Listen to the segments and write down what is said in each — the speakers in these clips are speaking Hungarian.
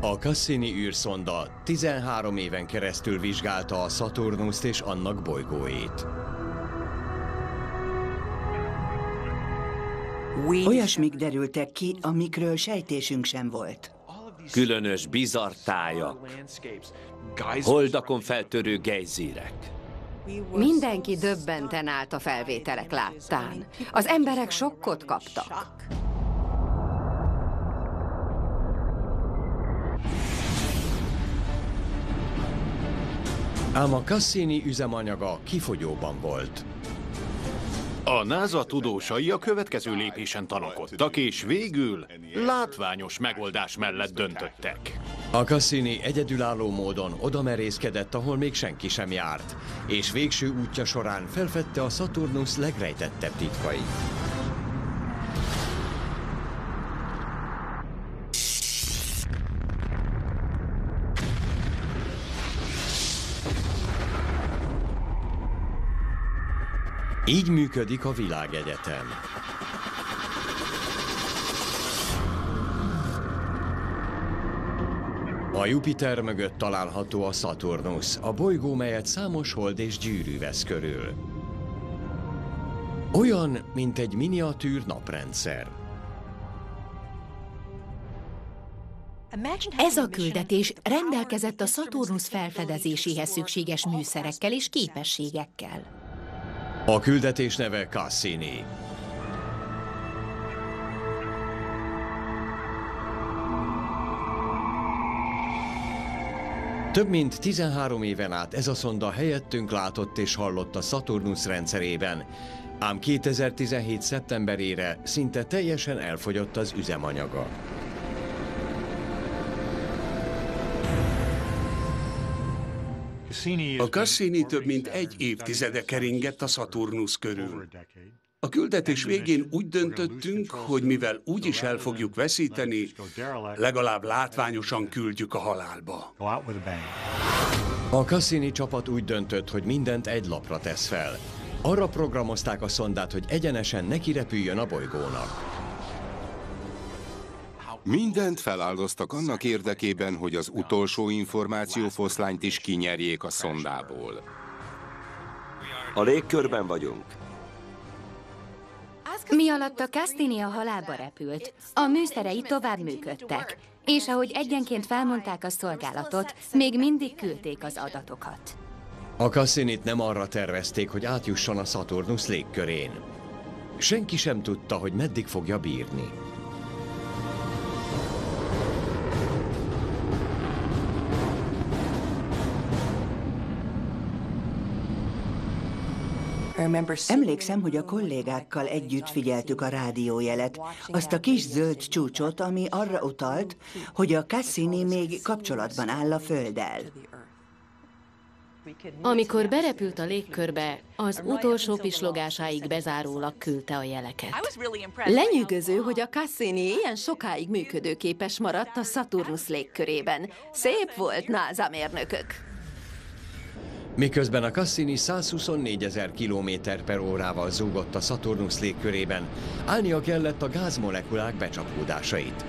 A Cassini űrszonda 13 éven keresztül vizsgálta a Saturnust és annak bolygóit. Olyasmik derültek ki, amikről sejtésünk sem volt. Különös bizarr tájak, holdakon feltörő gejzírek. Mindenki döbbenten állt a felvételek láttán. Az emberek sokkot kaptak. Ám a Cassini üzemanyaga kifogyóban volt. A NASA tudósai a következő lépésen tanakodtak, és végül látványos megoldás mellett döntöttek. A Cassini egyedülálló módon odamerészkedett, ahol még senki sem járt, és végső útja során felfedte a Saturnus legrejtettebb titkait. Így működik a világegyetem. A Jupiter mögött található a Saturnus, a bolygó, melyet számos hold és gyűrű vesz körül. Olyan, mint egy miniatűr naprendszer. Ez a küldetés rendelkezett a Saturnus felfedezéséhez szükséges műszerekkel és képességekkel. A küldetés neve Cassini. Több mint 13 éven át ez a szonda helyettünk látott és hallott a Saturnus rendszerében, ám 2017. szeptemberére szinte teljesen elfogyott az üzemanyaga. A Cassini több mint egy évtizede keringett a Saturnus körül. A küldetés végén úgy döntöttünk, hogy mivel úgy is el fogjuk veszíteni, legalább látványosan küldjük a halálba. A Cassini csapat úgy döntött, hogy mindent egy lapra tesz fel. Arra programozták a szondát, hogy egyenesen neki repüljön a bolygónak. Mindent feláldoztak annak érdekében, hogy az utolsó információfoszlányt is kinyerjék a szondából. A légkörben vagyunk. Mi alatt a Cassini a halálba repült, a műszerei tovább működtek, és ahogy egyenként felmondták a szolgálatot, még mindig küldték az adatokat. A Cassinit nem arra tervezték, hogy átjusson a Saturnus légkörén. Senki sem tudta, hogy meddig fogja bírni. Emlékszem, hogy a kollégákkal együtt figyeltük a rádiójelet, azt a kis zöld csúcsot, ami arra utalt, hogy a Cassini még kapcsolatban áll a Földdel. Amikor berepült a légkörbe, az utolsó pislogásáig bezárólag küldte a jeleket. Lenyűgöző, hogy a Cassini ilyen sokáig működőképes maradt a Saturnus légkörében. Szép volt, NASA mérnökök! Miközben a Cassini 124 ezer km per órával zúgott a Saturnus légkörében, állnia kellett a gázmolekulák becsapódásait.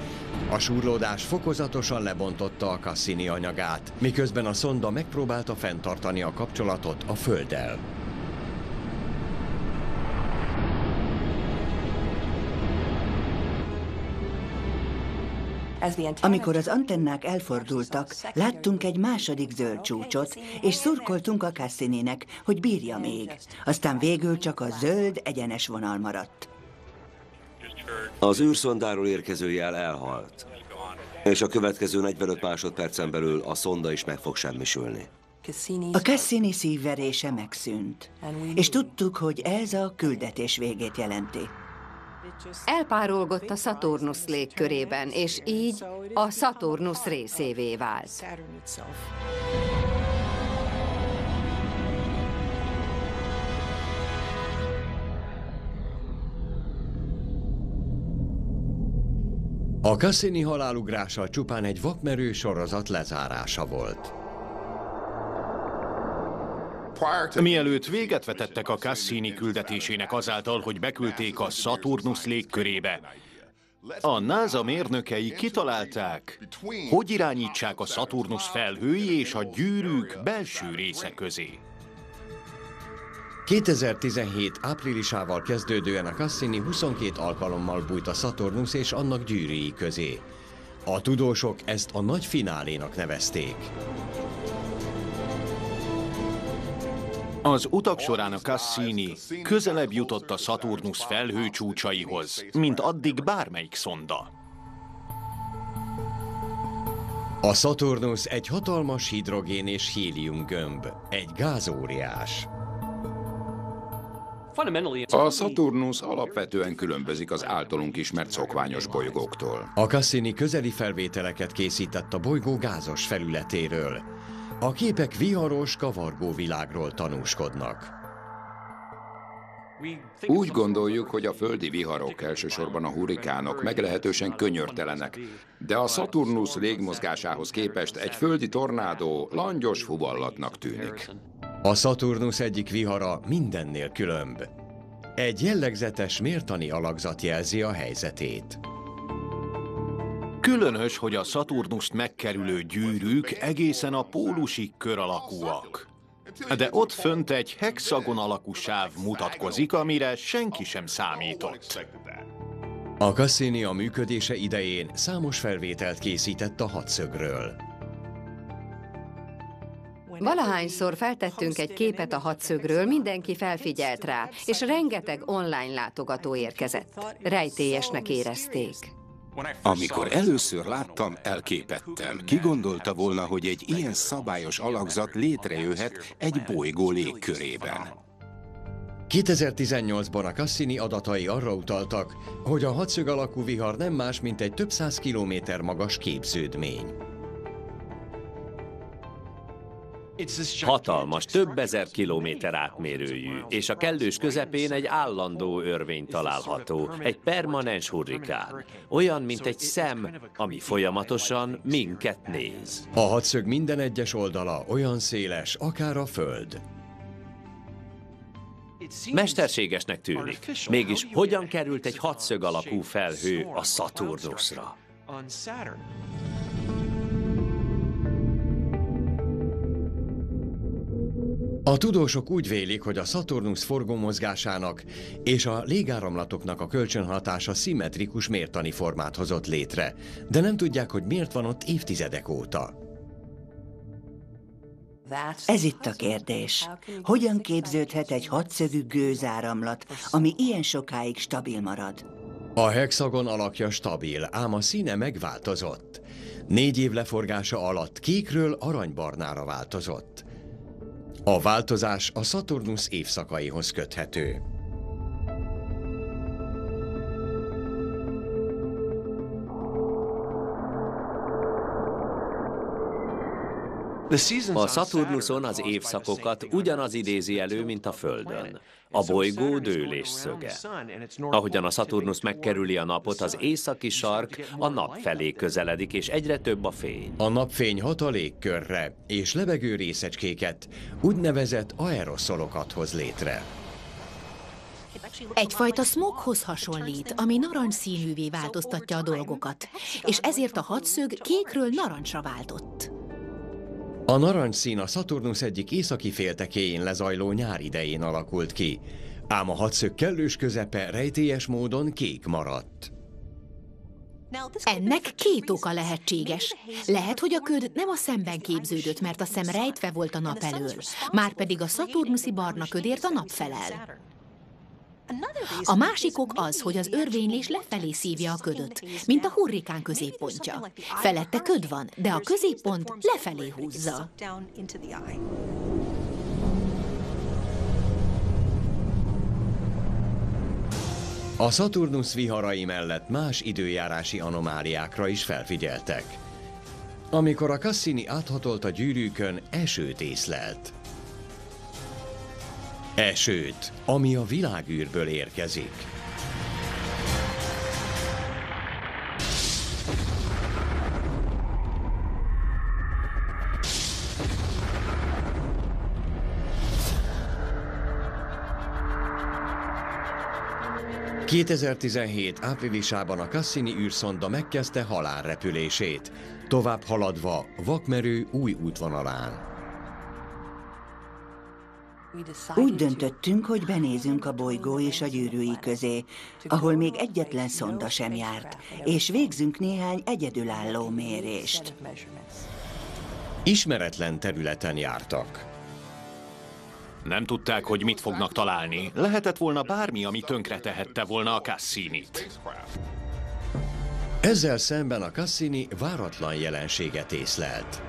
A súrlódás fokozatosan lebontotta a Cassini anyagát, miközben a szonda megpróbálta fenntartani a kapcsolatot a Földdel. Amikor az antennák elfordultak, láttunk egy második zöld csúcsot, és szurkoltunk a Cassininek, hogy bírja még. Aztán végül csak a zöld, egyenes vonal maradt. Az űrszondáról érkező jel elhalt. És a következő 45 másodpercen belül a szonda is meg fog semmisülni. A Cassini szívverése megszűnt, és tudtuk, hogy ez a küldetés végét jelenti. Elpárolgott a Saturnus légkörében, és így a Saturnus részévé vált. A Cassini halálugrása csupán egy vakmerő sorozat lezárása volt. Mielőtt véget vetettek a Cassini küldetésének azáltal, hogy beküldték a Saturnus légkörébe, A NASA mérnökei kitalálták, hogy irányítsák a Saturnus felhői és a gyűrűk belső része közé. 2017 áprilisával kezdődően a Cassini 22 alkalommal bújt a Saturnus és annak gyűrűi közé. A tudósok ezt a nagy finálénak nevezték. Az utak során a Cassini közelebb jutott a Saturnus felhő csúcsaihoz, mint addig bármelyik szonda. A Saturnus egy hatalmas hidrogén és hélium gömb, egy gázóriás. A Saturnus alapvetően különbözik az általunk ismert szokványos bolygóktól. A Cassini közeli felvételeket készített a bolygó gázos felületéről. A képek viharos, kavargó világról tanúskodnak. Úgy gondoljuk, hogy a földi viharok, elsősorban a hurikánok meglehetősen könyörtelenek, de a Saturnus légmozgásához képest egy földi tornádó langyos fuvallatnak tűnik. A Saturnus egyik vihara mindennél különb. Egy jellegzetes mértani alakzat jelzi a helyzetét. Különös, hogy a Saturnust megkerülő gyűrűk egészen a pólusig kör alakúak. De ott fönt egy hexagon alakú sáv mutatkozik, amire senki sem számított. A Cassini a működése idején számos felvételt készített a hatszögről. Valahányszor feltettünk egy képet a hatszögről, mindenki felfigyelt rá, és rengeteg online látogató érkezett. Rejtélyesnek érezték. Amikor először láttam, elképettem. Ki gondolta volna, hogy egy ilyen szabályos alakzat létrejöhet egy bolygó légkörében? 2018-ban a Cassini adatai arra utaltak, hogy a hatszög alakú vihar nem más, mint egy több száz kilométer magas képződmény. Hatalmas, több ezer kilométer átmérőjű, és a kellős közepén egy állandó örvény található, egy permanens hurrikán. Olyan, mint egy szem, ami folyamatosan minket néz. A hatszög minden egyes oldala olyan széles, akár a Föld. Mesterségesnek tűnik. Mégis hogyan került egy hatszög alakú felhő a Saturnusra? A tudósok úgy vélik, hogy a Saturnus forgómozgásának és a légáramlatoknak a kölcsönhatása szimmetrikus mértani formát hozott létre, de nem tudják, hogy miért van ott évtizedek óta. Ez itt a kérdés. Hogyan képződhet egy hatszögű gőzáramlat, ami ilyen sokáig stabil marad? A hexagon alakja stabil, ám a színe megváltozott. Négy év leforgása alatt kékről aranybarnára változott. A változás a Saturnus évszakaihoz köthető. A Szaturnuszon az évszakokat ugyanaz idézi elő, mint a Földön. A bolygó dőlés szöge. Ahogyan a Szaturnusz megkerüli a napot, az északi sark a nap felé közeledik, és egyre több a fény. A napfény hat a légkörre, és levegő részecskéket, úgynevezett aeroszolokat hoz létre. Egyfajta smoghoz hasonlít, ami narancsszínűvé változtatja a dolgokat, és ezért a hatszög kékről narancsra váltott. A narancsszín a Saturnus egyik északi féltekéjén lezajló nyár idején alakult ki, ám a hatszög kellős közepe rejtélyes módon kék maradt. Ennek két oka lehetséges. Lehet, hogy a köd nem a szemben képződött, mert a szem rejtve volt a nap elől, márpedig a szaturnuszi barna ködért a nap felel. A másik ok az, hogy az örvénylés lefelé szívja a ködöt, mint a hurrikán középpontja. Felette köd van, de a középpont lefelé húzza. A Saturnus viharai mellett más időjárási anomáliákra is felfigyeltek. Amikor a Cassini áthatolt a gyűrűkön, esőt észlelt. Esőt, ami a világűrből érkezik. 2017 áprilisában a Cassini űrszonda megkezdte halálrepülését, tovább haladva vakmerő új útvonalán. Úgy döntöttünk, hogy benézünk a bolygó és a gyűrűi közé, ahol még egyetlen szonda sem járt, és végzünk néhány egyedülálló mérést. Ismeretlen területen jártak. Nem tudták, hogy mit fognak találni. Lehetett volna bármi, ami tönkre tehette volna a Cassinit. Ezzel szemben a Cassini váratlan jelenséget észlelt.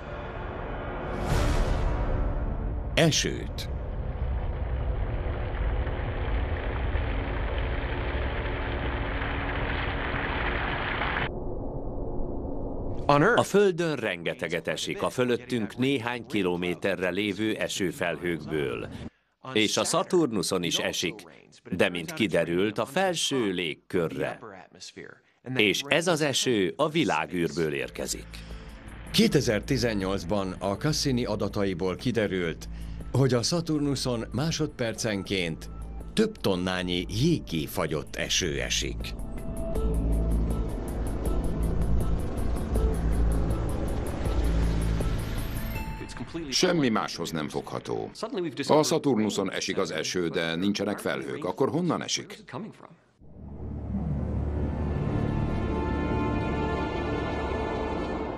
Esőt. A Földön rengeteget esik, a fölöttünk néhány kilométerre lévő esőfelhőkből. És a Szaturnuszon is esik, de mint kiderült, a felső légkörre. És ez az eső a világűrből érkezik. 2018-ban a Cassini adataiból kiderült, hogy a Szaturnuszon másodpercenként több tonnányi jégki fagyott eső esik. Semmi máshoz nem fogható. A Szaturnuszon esik az eső, de nincsenek felhők. Akkor honnan esik?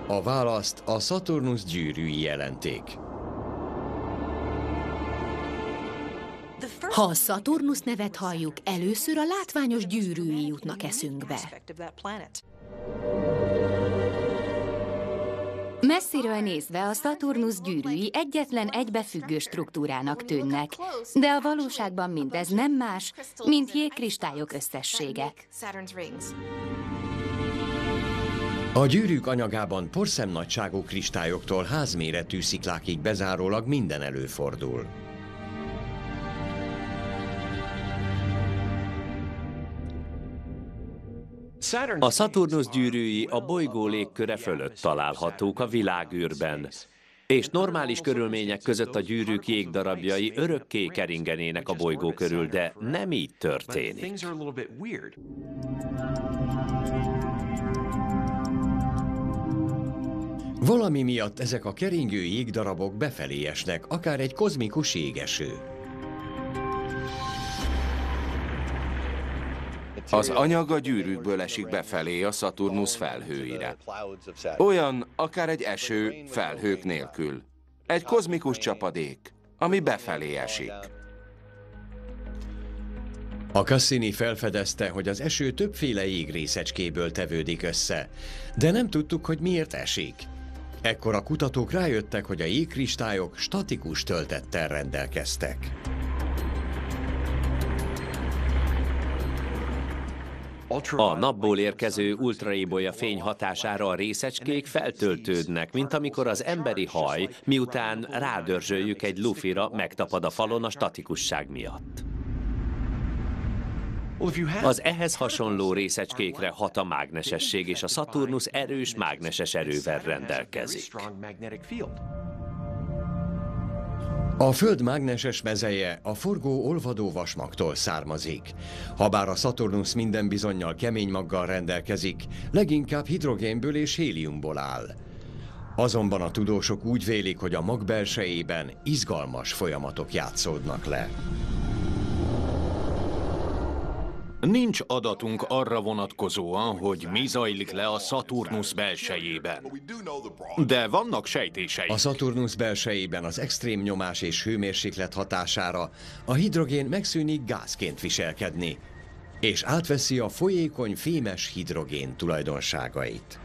A választ a Saturnus gyűrűi jelenték. Ha a Szaturnusz nevet halljuk, először a látványos gyűrűi jutnak eszünkbe. Messziről nézve a Szaturnusz gyűrűi egyetlen egybefüggő struktúrának tűnnek, de a valóságban mindez nem más, mint jégkristályok összessége. A gyűrűk anyagában porszemnagyságú kristályoktól házméretű sziklákig bezárólag minden előfordul. A Szaturnusz gyűrűi a bolygó légköre fölött találhatók a világűrben, és normális körülmények között a gyűrűk jégdarabjai örökké keringenének a bolygó körül, de nem így történik. Valami miatt ezek a keringő jégdarabok befelé esnek, akár egy kozmikus jégeső. Az anyag a gyűrűkből esik befelé a Szaturnusz felhőire. Olyan, akár egy eső felhők nélkül. Egy kozmikus csapadék, ami befelé esik. A Cassini felfedezte, hogy az eső többféle jégrészecskéből tevődik össze, de nem tudtuk, hogy miért esik. Ekkor a kutatók rájöttek, hogy a jégkristályok statikus töltettel rendelkeztek. A napból érkező ultraibolya fény hatására a részecskék feltöltődnek, mint amikor az emberi haj, miután rádörzsöljük egy lufira, megtapad a falon a statikusság miatt. Az ehhez hasonló részecskékre hat a mágnesesség, és a Szaturnusz erős mágneses erővel rendelkezik. A Föld mágneses mezeje a forgó olvadó vasmagtól származik. Habár a Saturnus minden bizonyal kemény maggal rendelkezik, leginkább hidrogénből és héliumból áll. Azonban a tudósok úgy vélik, hogy a mag belsejében izgalmas folyamatok játszódnak le. Nincs adatunk arra vonatkozóan, hogy mi zajlik le a Szaturnusz belsejében. De vannak sejtéseink. A Szaturnusz belsejében az extrém nyomás és hőmérséklet hatására a hidrogén megszűnik gázként viselkedni, és átveszi a folyékony fémes hidrogén tulajdonságait.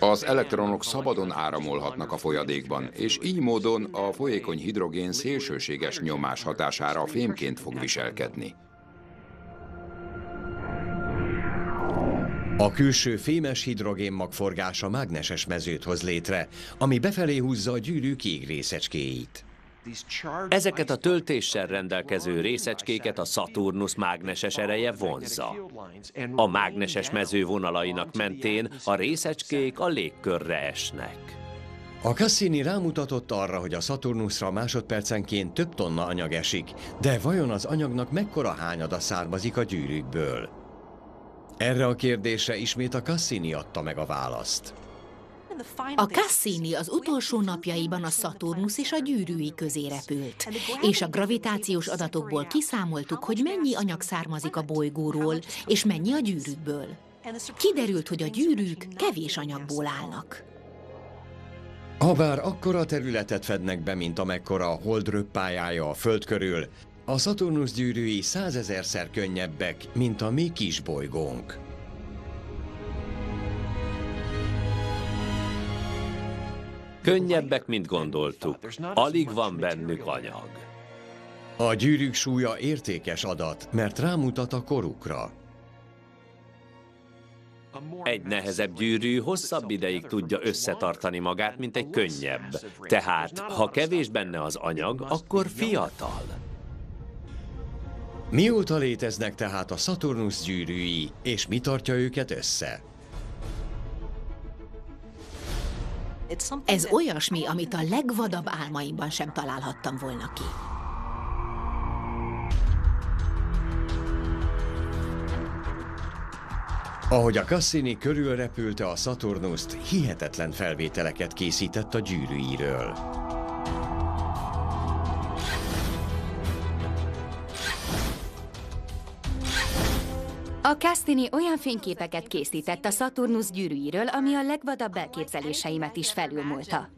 Az elektronok szabadon áramolhatnak a folyadékban, és így módon a folyékony hidrogén szélsőséges nyomás hatására fémként fog viselkedni. A külső fémes hidrogénmag forgása mágneses mezőt hoz létre, ami befelé húzza a gyűrű kék részecskéit. Ezeket a töltéssel rendelkező részecskéket a Szaturnusz mágneses ereje vonzza. A mágneses mező vonalainak mentén a részecskék a légkörre esnek. A Cassini rámutatott arra, hogy a Saturnusra másodpercenként több tonna anyag esik, de vajon az anyagnak mekkora hányada származik a gyűrűkből? Erre a kérdésre ismét a Cassini adta meg a választ. A Cassini az utolsó napjaiban a Saturnus és a gyűrűi közé repült, és a gravitációs adatokból kiszámoltuk, hogy mennyi anyag származik a bolygóról, és mennyi a gyűrűkből. Kiderült, hogy a gyűrűk kevés anyagból állnak. Habár akkora területet fednek be, mint amekkora a hold röppájája a Föld körül, a Saturnus gyűrűi százezerszer könnyebbek, mint a mi kis bolygónk. Könnyebbek, mint gondoltuk. Alig van bennük anyag. A gyűrűk súlya értékes adat, mert rámutat a korukra. Egy nehezebb gyűrű hosszabb ideig tudja összetartani magát, mint egy könnyebb. Tehát, ha kevés benne az anyag, akkor fiatal. Mióta léteznek tehát a Saturnus gyűrűi, és mi tartja őket össze? Ez olyasmi, amit a legvadabb álmaimban sem találhattam volna ki. Ahogy a Cassini körülrepülte a Saturnust, hihetetlen felvételeket készített a gyűrűiről. A Cassini olyan fényképeket készített a Saturnus gyűrűiről, ami a legvadabb elképzeléseimet is felülmúlta.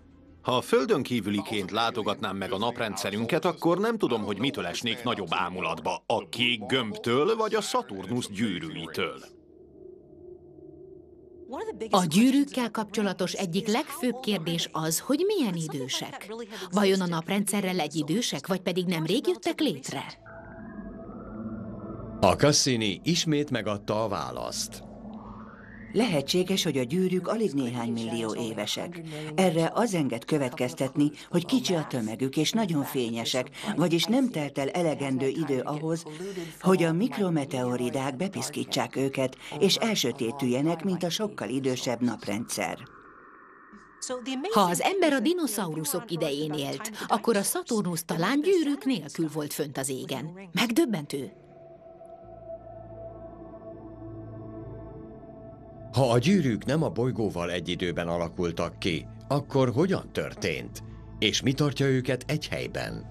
Ha a földön kívüliként látogatnám meg a naprendszerünket, akkor nem tudom, hogy mitől esnék nagyobb ámulatba. A kék gömbtől, vagy a Saturnus gyűrűitől. A gyűrűkkel kapcsolatos egyik legfőbb kérdés az, hogy milyen idősek. Vajon a naprendszerrel egy idősek, vagy pedig nemrég jöttek létre? A Cassini ismét megadta a választ. Lehetséges, hogy a gyűrűk alig néhány millió évesek. Erre az enged következtetni, hogy kicsi a tömegük és nagyon fényesek, vagyis nem telt el elegendő idő ahhoz, hogy a mikrometeoridák bepiszkítsák őket, és elsötétüljenek, mint a sokkal idősebb naprendszer. Ha az ember a dinoszauruszok idején élt, akkor a Saturnus talán gyűrűk nélkül volt fönt az égen. Megdöbbentő. Ha a gyűrűk nem a bolygóval egy időben alakultak ki, akkor hogyan történt? És mi tartja őket egy helyben?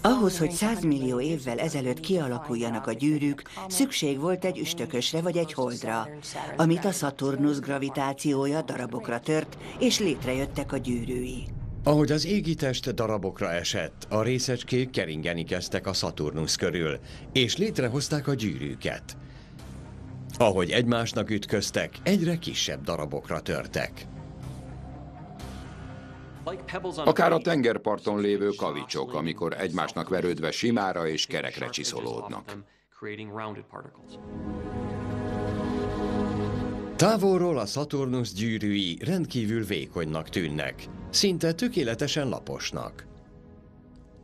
Ahhoz, hogy 100 millió évvel ezelőtt kialakuljanak a gyűrűk, szükség volt egy üstökösre vagy egy holdra, amit a Saturnus gravitációja darabokra tört, és létrejöttek a gyűrűi. Ahogy az égi test darabokra esett, a részecskék keringeni kezdtek a Saturnus körül, és létrehozták a gyűrűket. Ahogy egymásnak ütköztek, egyre kisebb darabokra törtek. Akár a tengerparton lévő kavicsok, amikor egymásnak verődve simára és kerekre csiszolódnak. Távolról a Saturnus gyűrűi rendkívül vékonynak tűnnek, szinte tökéletesen laposnak.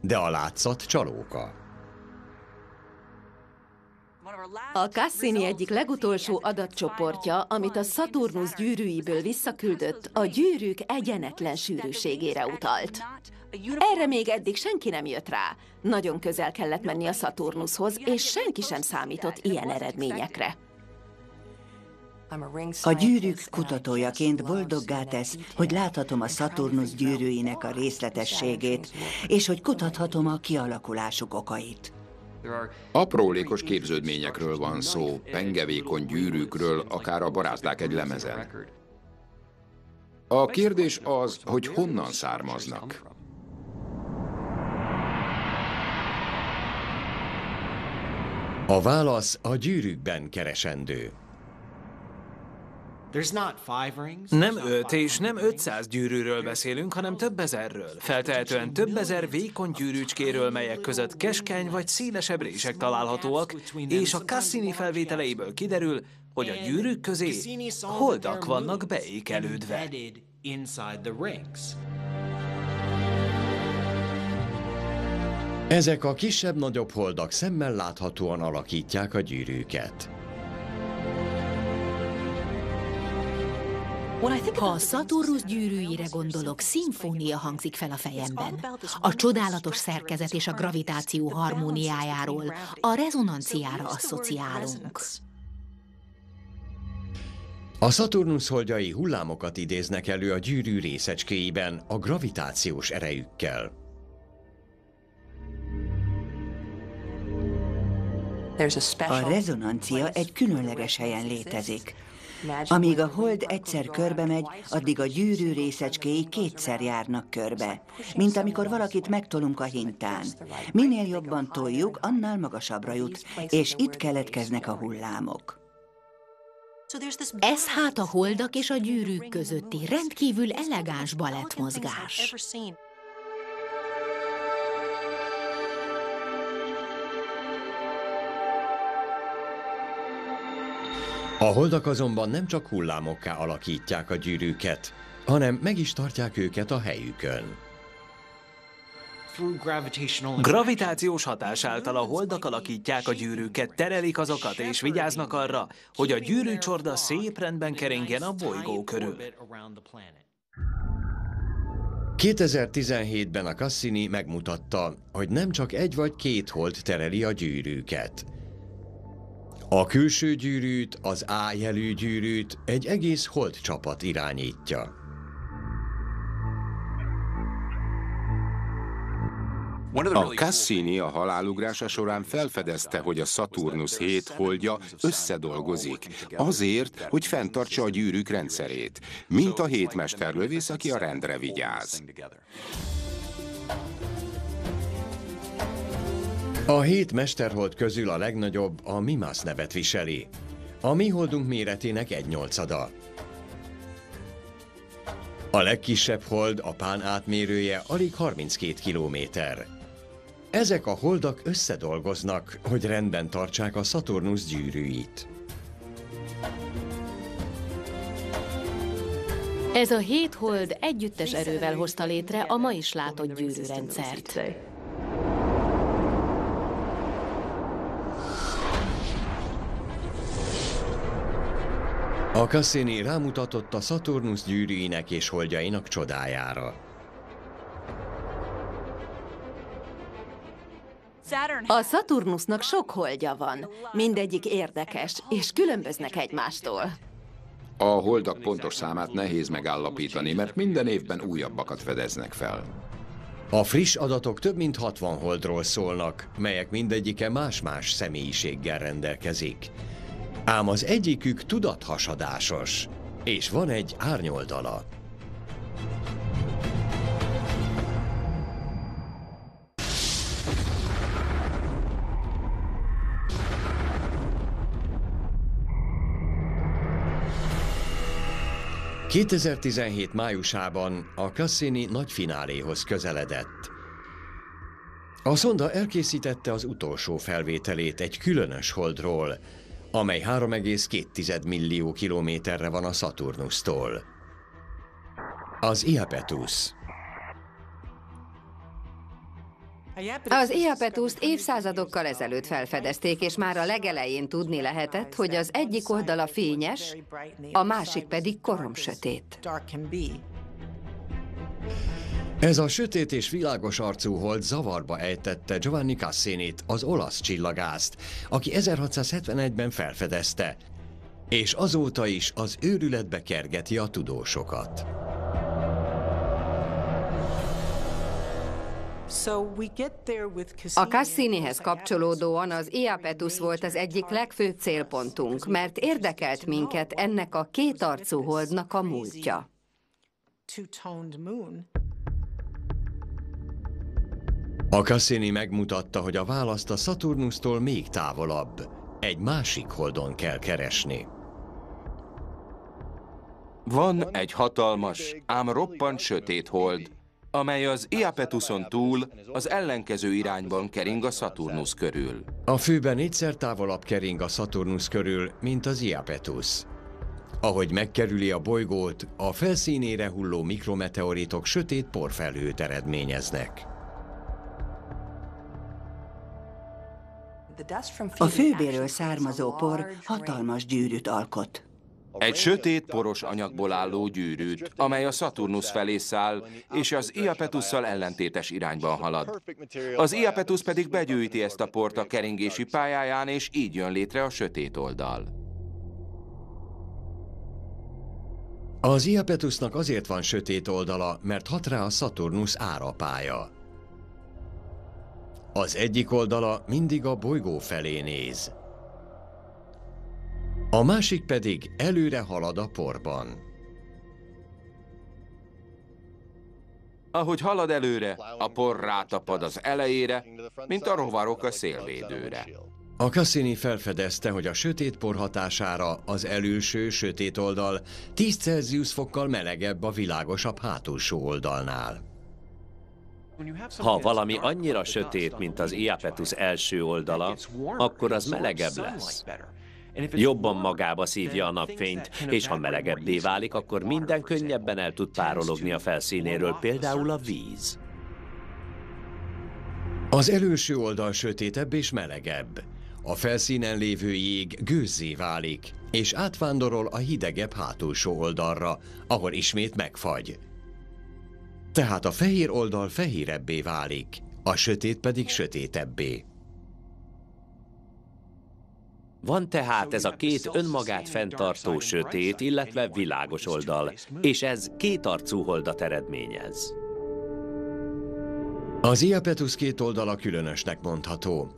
De a látszat csalóka. A Cassini egyik legutolsó adatcsoportja, amit a Saturnus gyűrűiből visszaküldött, a gyűrűk egyenetlen sűrűségére utalt. Erre még eddig senki nem jött rá. Nagyon közel kellett menni a Saturnushoz, és senki sem számított ilyen eredményekre. A gyűrűk kutatójaként boldoggá tesz, hogy láthatom a Saturnus gyűrűinek a részletességét, és hogy kutathatom a kialakulásuk okait. Aprólékos képződményekről van szó, pengevékony gyűrűkről, akár a barázdák egy lemezen. A kérdés az, hogy honnan származnak. A válasz a gyűrűkben keresendő. Nem öt és nem 500 gyűrűről beszélünk, hanem több ezerről. Feltehetően több ezer vékony gyűrűcskéről, melyek között keskeny vagy szélesebb rések találhatóak, és a Cassini felvételeiből kiderül, hogy a gyűrűk közé holdak vannak beékelődve. Ezek a kisebb-nagyobb holdak szemmel láthatóan alakítják a gyűrűket. Ha a Saturnus gyűrűire gondolok, szimfónia hangzik fel a fejemben. A csodálatos szerkezet és a gravitáció harmóniájáról, a rezonanciára asszociálunk. A Saturnus holdjai hullámokat idéznek elő a gyűrű részecskéiben a gravitációs erejükkel. A rezonancia egy különleges helyen létezik. Amíg a hold egyszer körbe megy, addig a gyűrű részecskéi kétszer járnak körbe, mint amikor valakit megtolunk a hintán. Minél jobban toljuk, annál magasabbra jut, és itt keletkeznek a hullámok. Ez hát a holdak és a gyűrűk közötti rendkívül elegáns balettmozgás. A holdak azonban nem csak hullámokká alakítják a gyűrűket, hanem meg is tartják őket a helyükön. Gravitációs hatás által a holdak alakítják a gyűrűket, terelik azokat és vigyáznak arra, hogy a gyűrűcsorda szép rendben keringjen a bolygó körül. 2017-ben a Cassini megmutatta, hogy nem csak egy vagy két hold tereli a gyűrűket. A külső gyűrűt, az A jelű gyűrűt egy egész hold csapat irányítja. A Cassini a halálugrása során felfedezte, hogy a Saturnus 7 holdja összedolgozik, azért, hogy fenntartsa a gyűrűk rendszerét, mint a hét mesterlövész, aki a rendre vigyáz. A hét mesterhold közül a legnagyobb a Mimas nevet viseli. A mi holdunk méretének egy nyolcada. A legkisebb hold, a pán átmérője alig 32 kilométer. Ezek a holdak összedolgoznak, hogy rendben tartsák a Saturnus gyűrűit. Ez a hét hold együttes erővel hozta létre a ma is látott gyűrűrendszert. A Cassini rámutatott a Saturnus gyűrűinek és holdjainak csodájára. A Saturnusnak sok holdja van. Mindegyik érdekes, és különböznek egymástól. A holdak pontos számát nehéz megállapítani, mert minden évben újabbakat fedeznek fel. A friss adatok több mint 60 holdról szólnak, melyek mindegyike más-más személyiséggel rendelkezik. Ám az egyikük tudathasadásos, és van egy árnyoldala. ...2017 májusában a Cassini nagy fináléhoz közeledett. A szonda elkészítette az utolsó felvételét egy különös holdról, amely 3,2 millió kilométerre van a Saturnustól. Az Iapetus. Az Iapetuszt évszázadokkal ezelőtt felfedezték, és már a legelején tudni lehetett, hogy az egyik oldala fényes, a másik pedig koromsötét. Ez a sötét és világos arcú hold zavarba ejtette Giovanni Cassinit, az olasz csillagászt, aki 1671-ben felfedezte, és azóta is az őrületbe kergeti a tudósokat. A Cassinihez kapcsolódóan az Iapetus volt az egyik legfőbb célpontunk, mert érdekelt minket ennek a kétarcú holdnak a múltja. A Cassini megmutatta, hogy a választ a Saturnustól még távolabb, egy másik holdon kell keresni. Van egy hatalmas, ám roppant sötét hold, amely az Iapetuson túl az ellenkező irányban kering a Saturnus körül. A főben négyszer távolabb kering a Saturnus körül, mint az Iapetus. Ahogy megkerüli a bolygót, a felszínére hulló mikrometeoritok sötét porfelhőt eredményeznek. A főbéről származó por hatalmas gyűrűt alkot. Egy sötét, poros anyagból álló gyűrűt, amely a Saturnus felé száll, és az Iapetusszal ellentétes irányban halad. Az Iapetus pedig begyűjti ezt a port a keringési pályáján, és így jön létre a sötét oldal. Az Iapetusnak azért van sötét oldala, mert hat rá a Saturnus árapája. Az egyik oldala mindig a bolygó felé néz. A másik pedig előre halad a porban. Ahogy halad előre, a por rátapad az elejére, mint a rovarok a szélvédőre. A Cassini felfedezte, hogy a sötét por hatására az előső sötét oldal 10 Celsius fokkal melegebb a világosabb hátulsó oldalnál. Ha valami annyira sötét, mint az Iapetus első oldala, akkor az melegebb lesz. Jobban magába szívja a napfényt, és ha melegebbé válik, akkor minden könnyebben el tud párologni a felszínéről, például a víz. Az előső oldal sötétebb és melegebb. A felszínen lévő jég gőzzé válik, és átvándorol a hidegebb hátulsó oldalra, ahol ismét megfagy. Tehát a fehér oldal fehérebbé válik, a sötét pedig sötétebbé. Van tehát ez a két önmagát fenntartó sötét, illetve világos oldal, és ez két arcú holdat eredményez. Az Iapetus két oldala különösnek mondható,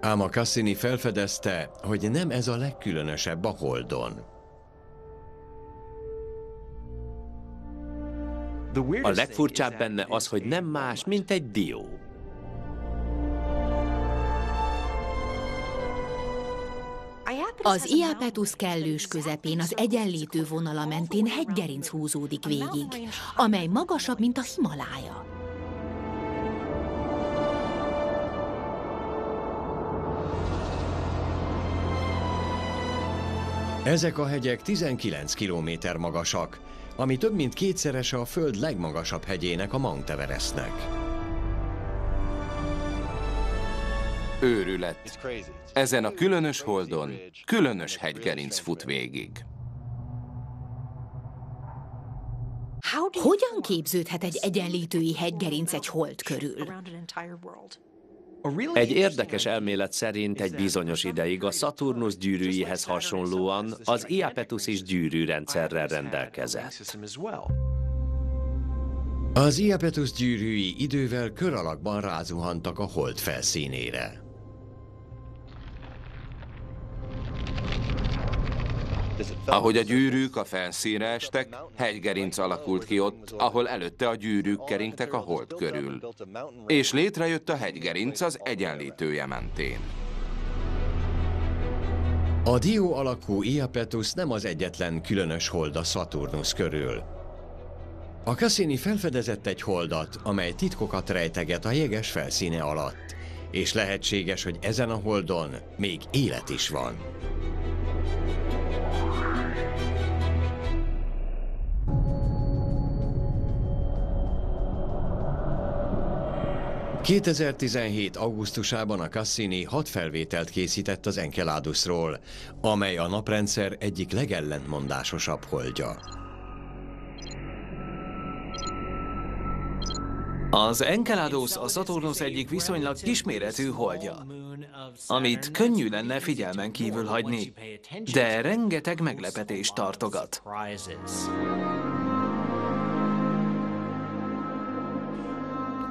ám a Cassini felfedezte, hogy nem ez a legkülönösebb a holdon. A legfurcsább benne az, hogy nem más, mint egy dió. Az Iapetus kellős közepén az egyenlítő vonala mentén hegygerinc húzódik végig, amely magasabb, mint a Himalája. Ezek a hegyek 19 kilométer magasak, ami több mint kétszerese a Föld legmagasabb hegyének, a Mount Everestnek. Őrület. Ezen a különös holdon különös hegygerinc fut végig. Hogyan képződhet egy egyenlítői hegygerinc egy hold körül? Egy érdekes elmélet szerint egy bizonyos ideig a Saturnus gyűrűihez hasonlóan az Iapetus is gyűrűrendszerrel rendelkezett. Az Iapetus gyűrűi idővel kör alakban rázuhantak a hold felszínére. Ahogy a gyűrűk a felszínre estek, hegygerinc alakult ki ott, ahol előtte a gyűrűk keringtek a hold körül. És létrejött a hegygerinc az egyenlítője mentén. A dió alakú Iapetus nem az egyetlen különös hold a Saturnus körül. A Cassini felfedezett egy holdat, amely titkokat rejteget a jeges felszíne alatt, és lehetséges, hogy ezen a holdon még élet is van. 2017. augusztusában a Cassini hat felvételt készített az Enceladusról, amely a naprendszer egyik legellentmondásosabb holdja. Az Enceladus a Saturnus egyik viszonylag kisméretű holdja, amit könnyű lenne figyelmen kívül hagyni, de rengeteg meglepetést tartogat.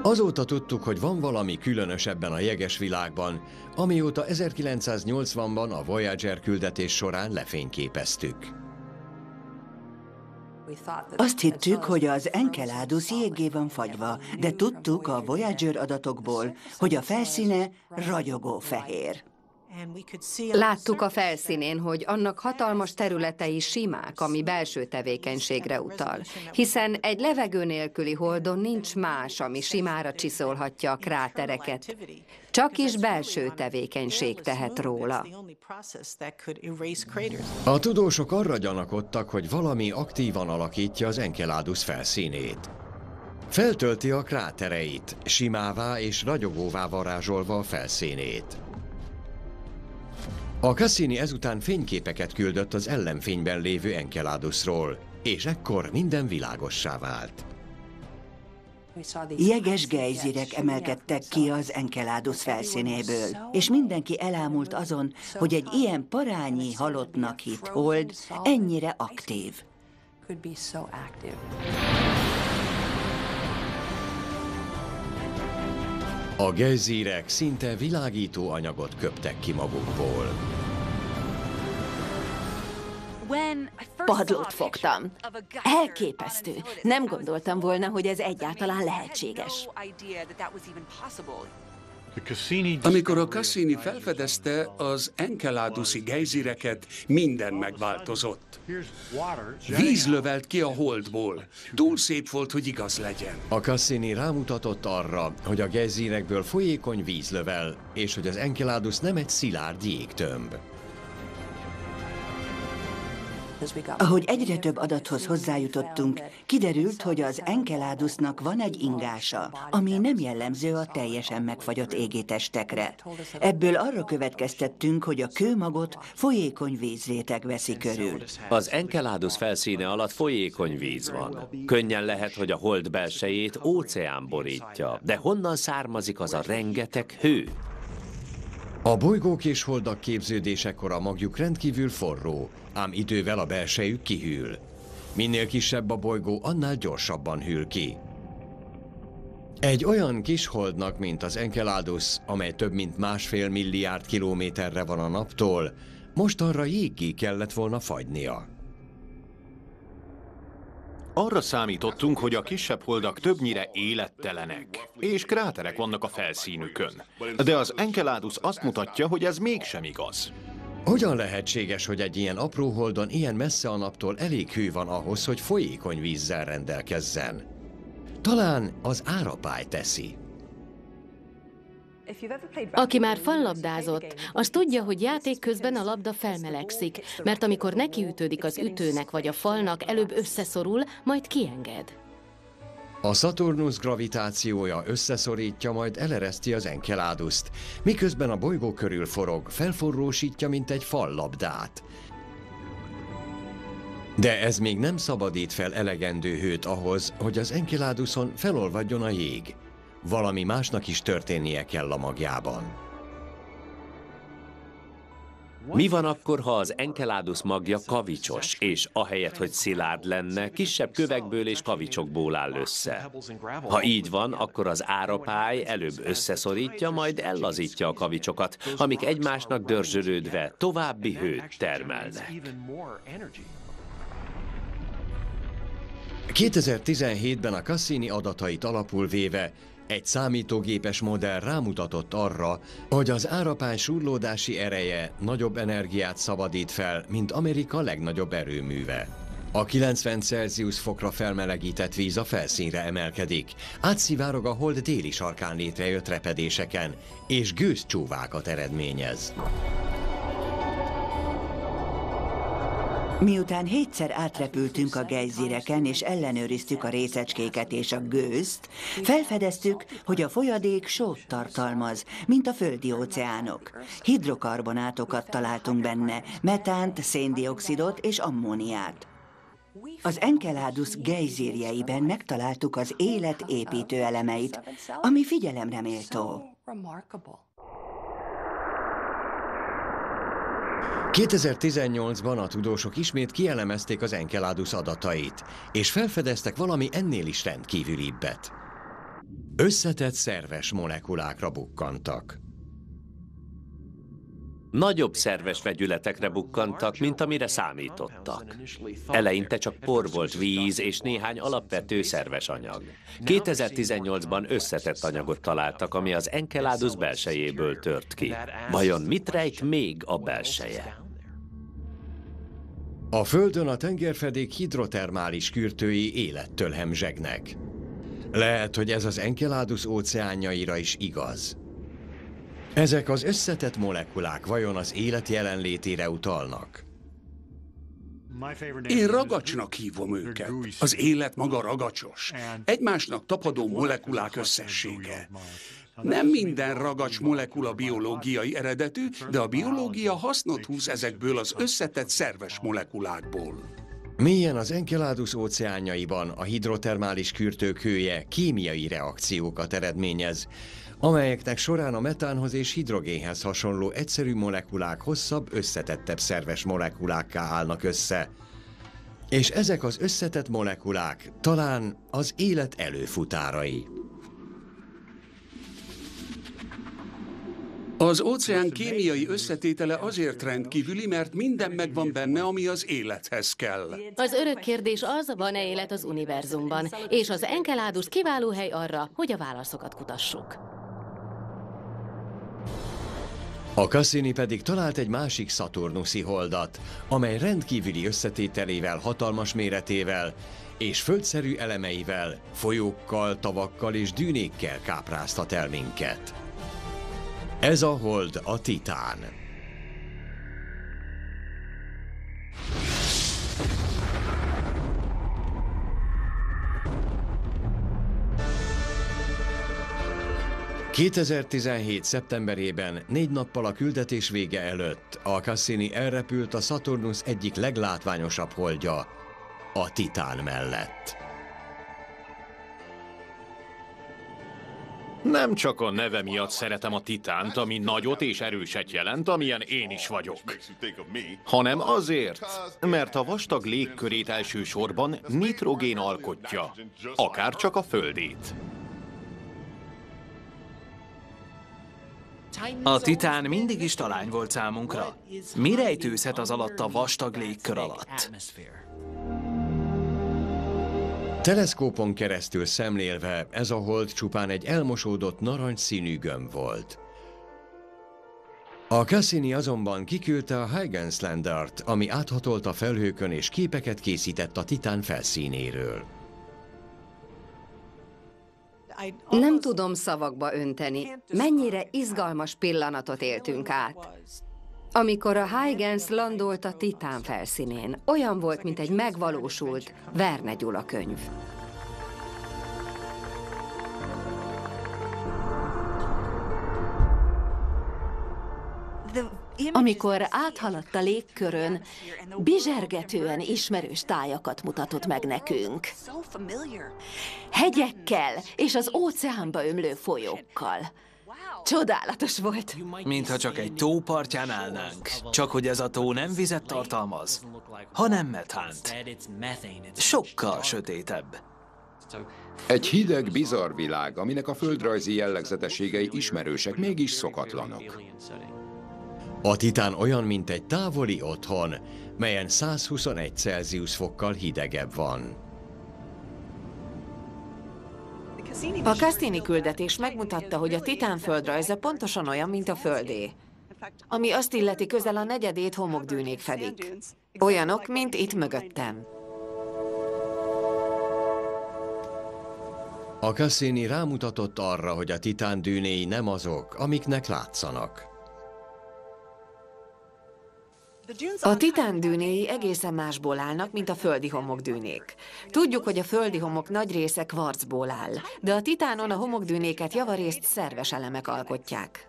Azóta tudtuk, hogy van valami különös ebben a jeges világban, amióta 1980-ban a Voyager küldetés során lefényképeztük. Azt hittük, hogy az Enceladus jéggé van fagyva, de tudtuk a Voyager adatokból, hogy a felszíne ragyogó fehér. Láttuk a felszínén, hogy annak hatalmas területei simák, ami belső tevékenységre utal, hiszen egy levegő nélküli holdon nincs más, ami simára csiszolhatja a krátereket. Csak is belső tevékenység tehet róla. A tudósok arra gyanakodtak, hogy valami aktívan alakítja az Enceladus felszínét. Feltölti a krátereit, simává és ragyogóvá varázsolva a felszínét. A Cassini ezután fényképeket küldött az ellenfényben lévő Enceladusról, és ekkor minden világossá vált. Jeges gejzirek emelkedtek ki az Enceladus felszínéből, és mindenki elámult azon, hogy egy ilyen parányi halottnak hit hold ennyire aktív. A gejzírek szinte világító anyagot köptek ki magukból. Padlót fogtam. Elképesztő. Nem gondoltam volna, hogy ez egyáltalán lehetséges. Amikor a Cassini felfedezte az Enceladusi gejzireket, minden megváltozott. Víz lövelt ki a holdból. Túl szép volt, hogy igaz legyen. A Cassini rámutatott arra, hogy a gejzírekből folyékony víz lövel, és hogy az Enceladus nem egy szilárd jégtömb. Ahogy egyre több adathoz hozzájutottunk, kiderült, hogy az Enceladusnak van egy ingása, ami nem jellemző a teljesen megfagyott égitestekre. Ebből arra következtettünk, hogy a kőmagot folyékony vízréteg veszi körül. Az Enceladus felszíne alatt folyékony víz van. Könnyen lehet, hogy a hold belsejét óceán borítja, de honnan származik az a rengeteg hő? A bolygók és holdak képződésekor a magjuk rendkívül forró, ám idővel a belsejük kihűl. Minél kisebb a bolygó, annál gyorsabban hűl ki. Egy olyan kis holdnak, mint az Enceladus, amely több mint másfél milliárd kilométerre van a naptól, most arra jéggé kellett volna fagynia. Arra számítottunk, hogy a kisebb holdak többnyire élettelenek, és kráterek vannak a felszínükön. De az Enceladus azt mutatja, hogy ez mégsem igaz. Hogyan lehetséges, hogy egy ilyen apró holdon ilyen messze a naptól elég hő van ahhoz, hogy folyékony vízzel rendelkezzen? Talán az árapály teszi. Aki már fallabdázott, az tudja, hogy játék közben a labda felmelegszik, mert amikor nekiütődik az ütőnek vagy a falnak, előbb összeszorul, majd kienged. A Saturnus gravitációja összeszorítja, majd elereszti az Enceladuszt, miközben a bolygó körül forog, felforrósítja, mint egy fallabdát. De ez még nem szabadít fel elegendő hőt ahhoz, hogy az Enceladuson felolvadjon a jég. Valami másnak is történnie kell a magjában. Mi van akkor, ha az Enceladus magja kavicsos, és ahelyett, hogy szilárd lenne, kisebb kövekből és kavicsokból áll össze? Ha így van, akkor az árapály előbb összeszorítja, majd ellazítja a kavicsokat, amik egymásnak dörzsölődve további hőt termelnek. 2017-ben a Cassini adatait alapul véve egy számítógépes modell rámutatott arra, hogy az árapály surlódási ereje nagyobb energiát szabadít fel, mint Amerika legnagyobb erőműve. A 90 Celsius fokra felmelegített víz a felszínre emelkedik, átszivárog a hold déli sarkán létrejött repedéseken, és gőzcsúvákat eredményez. Miután hétszer átrepültünk a gejzireken és ellenőriztük a részecskéket és a gőzt, felfedeztük, hogy a folyadék sót tartalmaz, mint a földi óceánok. Hidrokarbonátokat találtunk benne, metánt, széndiokszidot és ammóniát. Az Enceladus gejzírjeiben megtaláltuk az élet építő elemeit, ami figyelemre méltó. 2018-ban a tudósok ismét kielemezték az Enceladus adatait, és felfedeztek valami ennél is rendkívülibbet. Összetett szerves molekulákra bukkantak. Nagyobb szerves vegyületekre bukkantak, mint amire számítottak. Eleinte csak por volt víz és néhány alapvető szerves anyag. 2018-ban összetett anyagot találtak, ami az Enceladus belsejéből tört ki. Vajon mit rejt még a belseje? A Földön a tengerfedék hidrotermális kürtői élettől hemzsegnek. Lehet, hogy ez az Enceladus óceánjaira is igaz. Ezek az összetett molekulák vajon az élet jelenlétére utalnak? Én ragacsnak hívom őket. Az élet maga ragacsos. Egymásnak tapadó molekulák összessége. Nem minden ragacs molekula biológiai eredetű, de a biológia hasznot húz ezekből az összetett szerves molekulákból. Mélyen az Enceladus óceánjaiban a hidrotermális kürtők hője kémiai reakciókat eredményez, amelyeknek során a metánhoz és hidrogénhez hasonló egyszerű molekulák hosszabb, összetettebb szerves molekulákká állnak össze. És ezek az összetett molekulák talán az élet előfutárai. Az óceán kémiai összetétele azért rendkívüli, mert minden megvan benne, ami az élethez kell. Az örök kérdés az, van-e élet az univerzumban, és az Enkeládus kiváló hely arra, hogy a válaszokat kutassuk. A Cassini pedig talált egy másik Saturnuszi holdat, amely rendkívüli összetételével, hatalmas méretével és földszerű elemeivel, folyókkal, tavakkal és dűnékkel kápráztat el minket. Ez a hold a Titán. ...2017. szeptemberében, négy nappal a küldetés vége előtt, a Cassini elrepült a Saturnus egyik leglátványosabb holdja, a Titán mellett. Nem csak a neve miatt szeretem a titánt, ami nagyot és erőset jelent, amilyen én is vagyok, hanem azért, mert a vastag légkörét elsősorban nitrogén alkotja, akár csak a földét. A titán mindig is talány volt számunkra. Mi rejtőzhet az alatt a vastag légkör alatt? Teleszkópon keresztül szemlélve ez a hold csupán egy elmosódott narancsszínű gömb volt. A Cassini azonban kiküldte a Huygens Landert, ami a felhőkön és képeket készített a titán felszínéről. Nem tudom szavakba önteni, mennyire izgalmas pillanatot éltünk át. Amikor a Huygens landolt a Titán felszínén, olyan volt, mint egy megvalósult Verne Gyula könyv. Amikor áthaladt a légkörön, bizsergetően ismerős tájakat mutatott meg nekünk. Hegyekkel és az óceánba ömlő folyókkal. Csodálatos volt. Mintha csak egy tó partján állnánk. Csak hogy ez a tó nem vizet tartalmaz, hanem metánt. Sokkal sötétebb. Egy hideg, bizarr világ, aminek a földrajzi jellegzetességei ismerősek, mégis szokatlanok. A titán olyan, mint egy távoli otthon, melyen 121 Celsius fokkal hidegebb van. A Cassini küldetés megmutatta, hogy a Titán földrajza pontosan olyan, mint a Földé. Ami azt illeti közel a negyedét homokdűnék fedik. Olyanok, mint itt mögöttem. A Cassini rámutatott arra, hogy a titán dűnéi nem azok, amiknek látszanak. A titán dűnéi egészen másból állnak, mint a földi homokdűnék. Tudjuk, hogy a földi homok nagy része kvarcból áll, de a titánon a homokdűnéket javarészt szerves elemek alkotják.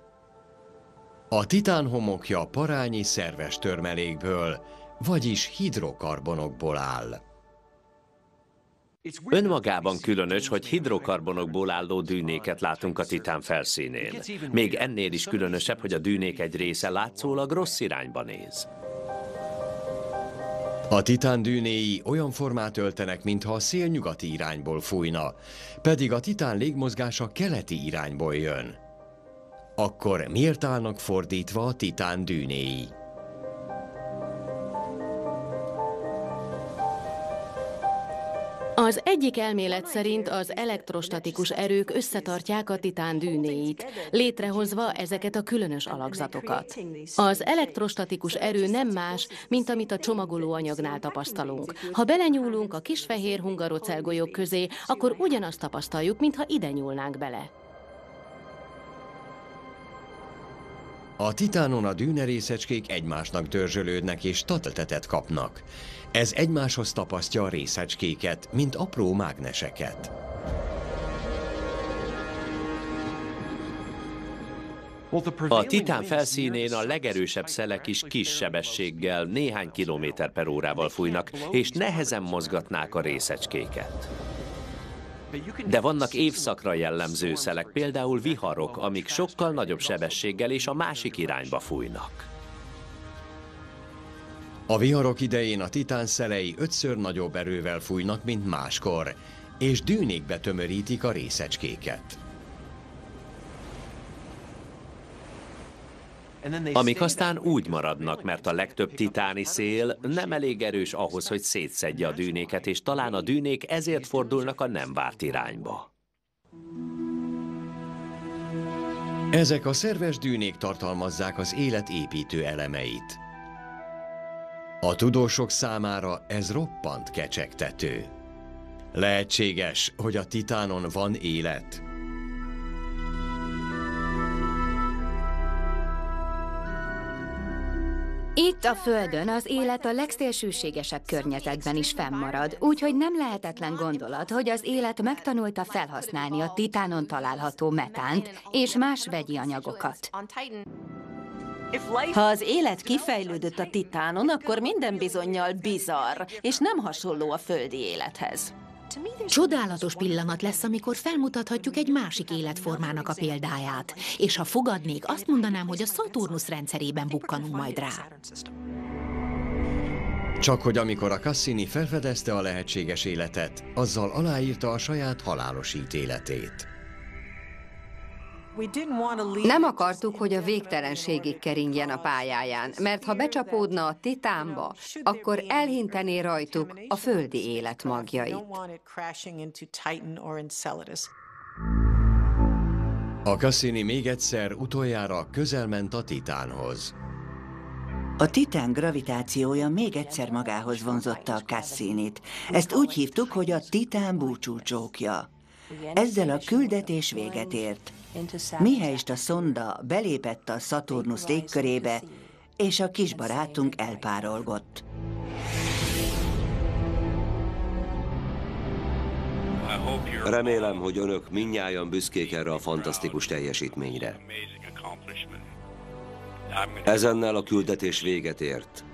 A titán homokja parányi szerves törmelékből, vagyis hidrokarbonokból áll. Önmagában különös, hogy hidrokarbonokból álló dűnéket látunk a titán felszínén. Még ennél is különösebb, hogy a dűnék egy része látszólag rossz irányba néz. A titán dűnéi olyan formát öltenek, mintha a szél nyugati irányból fújna, pedig a titán légmozgása keleti irányból jön. Akkor miért állnak fordítva a titán dűnéi? Az egyik elmélet szerint az elektrostatikus erők összetartják a titán dűnéit, létrehozva ezeket a különös alakzatokat. Az elektrostatikus erő nem más, mint amit a csomagolóanyagnál tapasztalunk. Ha belenyúlunk a kis fehér hungarocelgolyók közé, akkor ugyanazt tapasztaljuk, mintha ide nyúlnánk bele. A titánon a dűnerészecskék egymásnak dörzsölődnek és tatletet kapnak. Ez egymáshoz tapasztja a részecskéket, mint apró mágneseket. A titán felszínén a legerősebb szelek is kis sebességgel, néhány kilométer per órával fújnak, és nehezen mozgatnák a részecskéket. De vannak évszakra jellemző szelek, például viharok, amik sokkal nagyobb sebességgel és a másik irányba fújnak. A viharok idején a titán szelei ötször nagyobb erővel fújnak, mint máskor, és dűnékbe tömörítik a részecskéket. Amik aztán úgy maradnak, mert a legtöbb titáni szél nem elég erős ahhoz, hogy szétszedje a dűnéket, és talán a dűnék ezért fordulnak a nem várt irányba. Ezek a szerves dűnék tartalmazzák az élet építő elemeit. A tudósok számára ez roppant kecsegtető. Lehetséges, hogy a titánon van élet. Itt a Földön az élet a legszélsőségesebb környezetben is fennmarad, úgyhogy nem lehetetlen gondolat, hogy az élet megtanulta felhasználni a titánon található metánt és más vegyi anyagokat. Ha az élet kifejlődött a titánon, akkor minden bizonyal bizarr, és nem hasonló a földi élethez. Csodálatos pillanat lesz, amikor felmutathatjuk egy másik életformának a példáját. És ha fogadnék, azt mondanám, hogy a Saturnus rendszerében bukkanunk majd rá. Csak hogy amikor a Cassini felfedezte a lehetséges életet, azzal aláírta a saját halálos ítéletét. Nem akartuk, hogy a végtelenségig keringjen a pályáján, mert ha becsapódna a titánba, akkor elhintené rajtuk a földi élet magjait. A Cassini még egyszer utoljára közelment a titánhoz. A titán gravitációja még egyszer magához vonzotta a Cassinit. Ezt úgy hívtuk, hogy a titán búcsúcsókja. Ezzel a küldetés véget ért. Mihelyst a szonda belépett a Saturnus légkörébe, és a kis barátunk elpárolgott. Remélem, hogy önök minnyáján büszkék erre a fantasztikus teljesítményre. Ezennel a küldetés véget ért,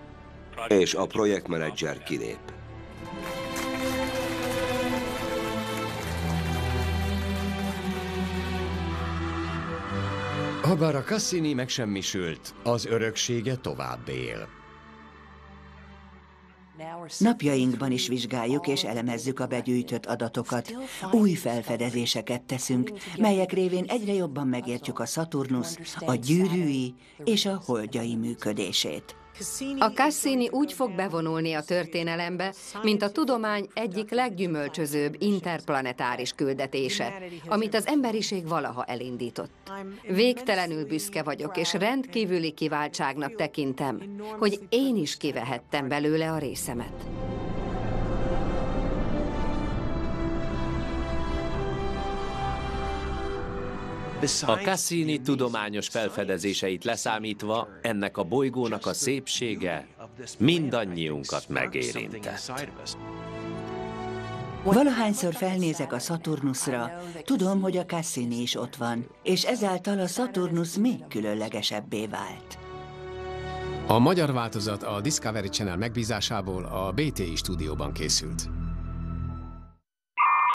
és a projektmenedzser kilép. Habár a Cassini megsemmisült, az öröksége tovább él. Napjainkban is vizsgáljuk és elemezzük a begyűjtött adatokat. Új felfedezéseket teszünk, melyek révén egyre jobban megértjük a Saturnus, a gyűrűi és a holdjai működését. A Cassini úgy fog bevonulni a történelembe, mint a tudomány egyik leggyümölcsözőbb interplanetáris küldetése, amit az emberiség valaha elindított. Végtelenül büszke vagyok, és rendkívüli kiváltságnak tekintem, hogy én is kivehettem belőle a részemet. A Cassini tudományos felfedezéseit leszámítva, ennek a bolygónak a szépsége mindannyiunkat megérintett. Valahányszor felnézek a Saturnusra, tudom, hogy a Cassini is ott van, és ezáltal a Saturnus még különlegesebbé vált. A magyar változat a Discovery Channel megbízásából a BTI stúdióban készült.